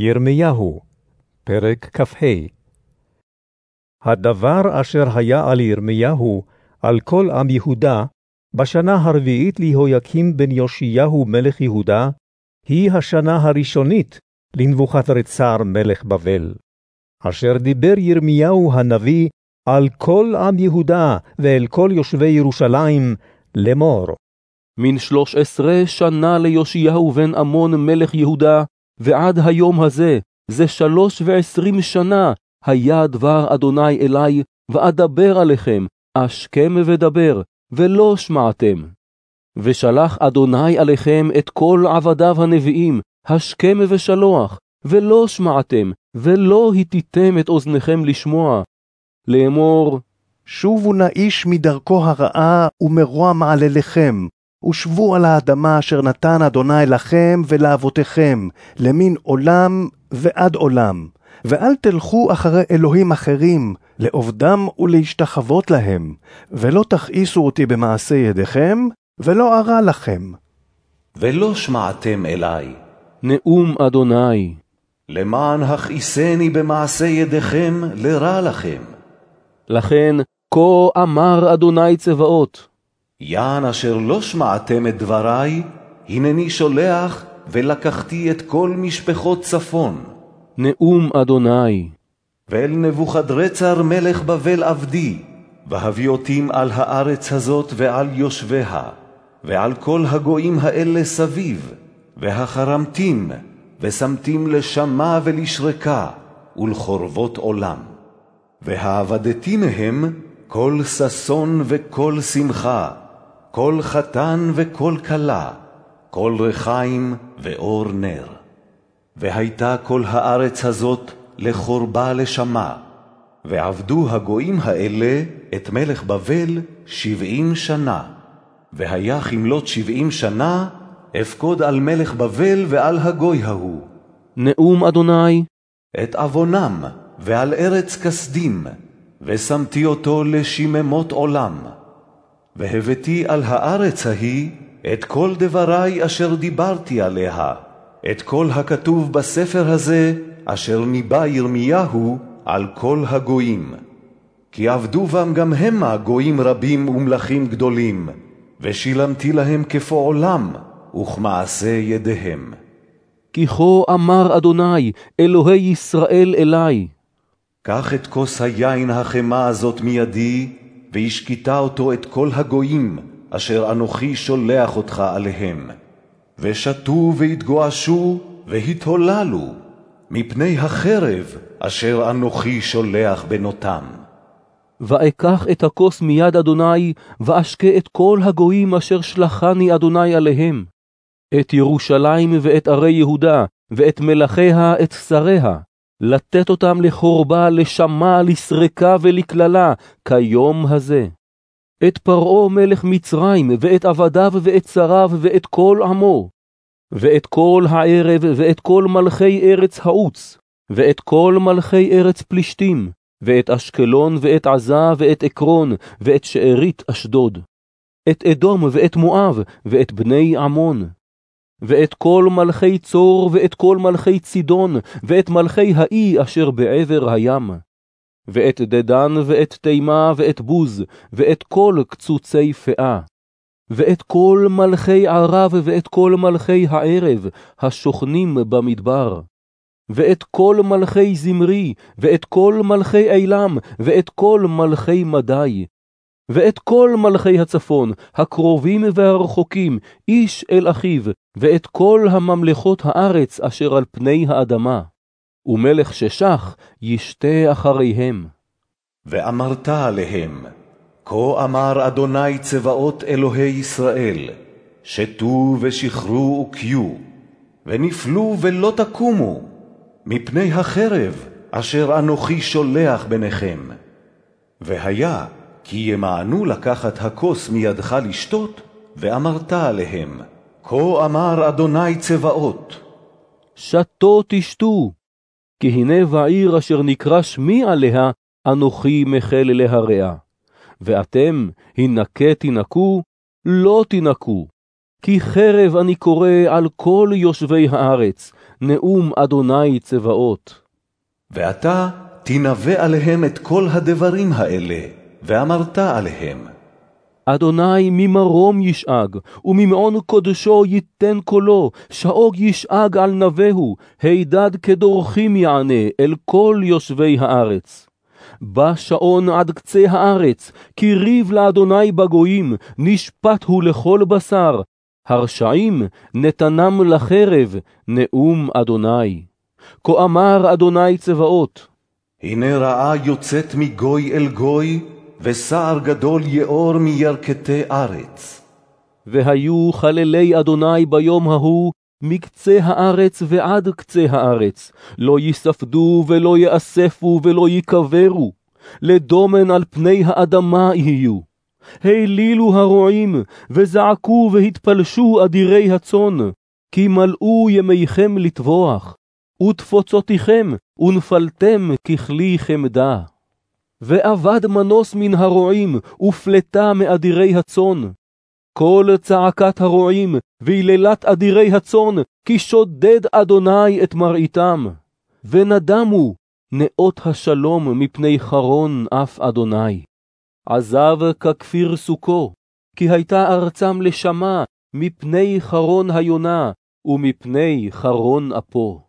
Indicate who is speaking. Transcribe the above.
Speaker 1: ירמיהו, פרק כ"ה הדבר אשר היה על ירמיהו, על כל עם יהודה, בשנה הרביעית להויקים בן יאשיהו מלך יהודה, היא השנה הראשונית לנבוכדרצר מלך בבל. אשר דיבר ירמיהו הנביא על כל עם יהודה ואל כל יושבי ירושלים, לאמור.
Speaker 2: מן שלוש עשרה שנה ליאשיהו בן עמון מלך יהודה, ועד היום הזה, זה שלוש ועשרים שנה, היה דבר אדוני אלי, ואדבר עליכם, אשכם ודבר, ולא שמעתם. ושלח אדוני עליכם את כל עבדיו הנביאים, השכם ושלוח, ולא שמעתם, ולא התיתם את אוזניכם לשמוע. לאמור,
Speaker 3: שובו נא איש מדרכו הרעה ומרוע מעלליכם, ושבו על האדמה אשר נתן אדוני לכם ולאבותיכם, למין עולם ועד עולם. ואל תלכו אחרי אלוהים אחרים, לעובדם ולהשתחוות להם, ולא תכעיסו אותי במעשה ידיכם, ולא ארע לכם.
Speaker 4: ולא שמעתם אלי.
Speaker 2: נאום אדוני.
Speaker 4: למען הכעיסני במעשה ידיכם לרע לכם.
Speaker 2: לכן, כה אמר אדוני צבאות.
Speaker 4: יען אשר לא שמעתם את דברי, הנני שולח ולקחתי את כל משפחות צפון.
Speaker 2: נאום אדוני.
Speaker 4: ואל נבוכדרצר מלך בבל עבדי, והביאותים על הארץ הזאת ועל יושביה, ועל כל הגויים האלה סביב, והחרמתים, ושמתים לשמה ולשרקה, ולחורבות עולם. והעבדתי מהם כל ששון וכל שמחה, כל חתן וכל כלה, כל רחיים ואור נר. והייתה כל הארץ הזאת לחורבה לשמה, ועבדו הגויים האלה את מלך בבל שבעים שנה. והיה כמלות שבעים שנה, אפקוד על מלך בבל ועל הגוי ההוא.
Speaker 2: נאום אדוני.
Speaker 4: את עוונם ועל ארץ כסדים, ושמתי אותו לשיממות עולם. והבאתי על הארץ ההיא את כל דברי אשר דיברתי עליה, את כל הכתוב בספר הזה, אשר ניבא ירמיהו על כל הגויים. כי עבדו בם גם המה גויים רבים ומלכים גדולים, ושילמתי להם כפועלם וכמעשה ידיהם.
Speaker 2: כי כה אמר אדוני, אלוהי ישראל אלי.
Speaker 4: קח את כוס היין החמה הזאת מידי, והשקיטה אותו את כל הגויים, אשר אנוכי שולח אותך עליהם. ושתו והתגועשו והתהוללו, מפני החרב אשר אנוכי שולח בנותם.
Speaker 2: ואקח את הכוס מיד אדוני, ואשקה את כל הגויים אשר שלחני אדוני עליהם. את ירושלים ואת ערי יהודה, ואת מלכיה, את שריה, לתת אותם לחורבה, לשמה, לסרקה ולקללה, כיום הזה. את פרעה מלך מצרים, ואת עבדיו ואת שריו, ואת כל עמו, ואת כל הערב, ואת כל מלכי ארץ העוץ, ואת כל מלכי ארץ פלישתים, ואת אשקלון, ואת עזה, ואת עקרון, ואת שארית אשדוד, את אדום, ואת מואב, ואת בני עמון, ואת כל מלכי צור, ואת כל מלכי צידון, ואת מלכי האי אשר בעבר הים, ואת דדן, ואת תימה, ואת בוז, ואת כל קצוצי פאה, ואת כל מלכי ערב, ואת כל מלכי הערב, השוכנים במדבר, ואת כל מלכי זמרי, ואת כל מלכי עילם, ואת כל מלכי מדי, ואת כל מלכי הצפון, הקרובים והרחוקים, איש אל אחיו, ואת כל הממלכות הארץ אשר על פני האדמה. ומלך ששח ישתה אחריהם.
Speaker 4: ואמרת עליהם, כה אמר אדוני צבאות אלוהי ישראל, שתו ושכרו וקיו, ונפלו ולא תקומו, מפני החרב אשר אנוכי שולח ביניכם. והיה, כי ימאנו לקחת הכוס מידך לשתות, ואמרת עליהם, כה אמר אדוני צבאות.
Speaker 2: שתו תשתו, כי הנה בעיר אשר נקרא שמי עליה, אנוכי מחל להרע. ואתם, הנקה תנקו, לא תנקו. כי חרב אני קורא על כל יושבי הארץ, נאום אדוני צבאות.
Speaker 4: ואתה תנבא עליהם את כל הדברים האלה, ואמרת עליהם.
Speaker 2: אדוני ממרום ישאג, וממעון קודשו ייתן קולו, שאוג ישאג על נבהו, הידד כדורכים יענה אל כל יושבי הארץ. בא שעון עד קצה הארץ, כי ריב לאדוני בגויים, נשפט הוא לכל בשר. הרשעים נתנם לחרב, נאום אדוני. כה אמר אדוני צבאות.
Speaker 4: הנה רעה יוצאת מגוי אל גוי, וסער גדול יאור מירכתי ארץ.
Speaker 2: והיו חללי אדוני ביום ההוא, מקצה הארץ ועד קצה הארץ, לא יספדו ולא יאספו ולא ייקברו, לדומן על פני האדמה יהיו. העלילו הרועים, וזעקו והתפלשו אדירי הצאן, כי מלאו ימיכם לטבוח, ותפוצותיכם, ונפלתם ככלי חמדה. ואבד מנוס מן הרועים, ופלטה מאדירי הצאן. כל צעקת הרועים, והיללת אדירי הצאן, כי שודד אדוני את מראיתם. ונדמו נאות השלום מפני חרון אף אדוני. עזב ככפיר סוכו, כי הייתה ארצם לשמה מפני חרון היונה, ומפני חרון אפו.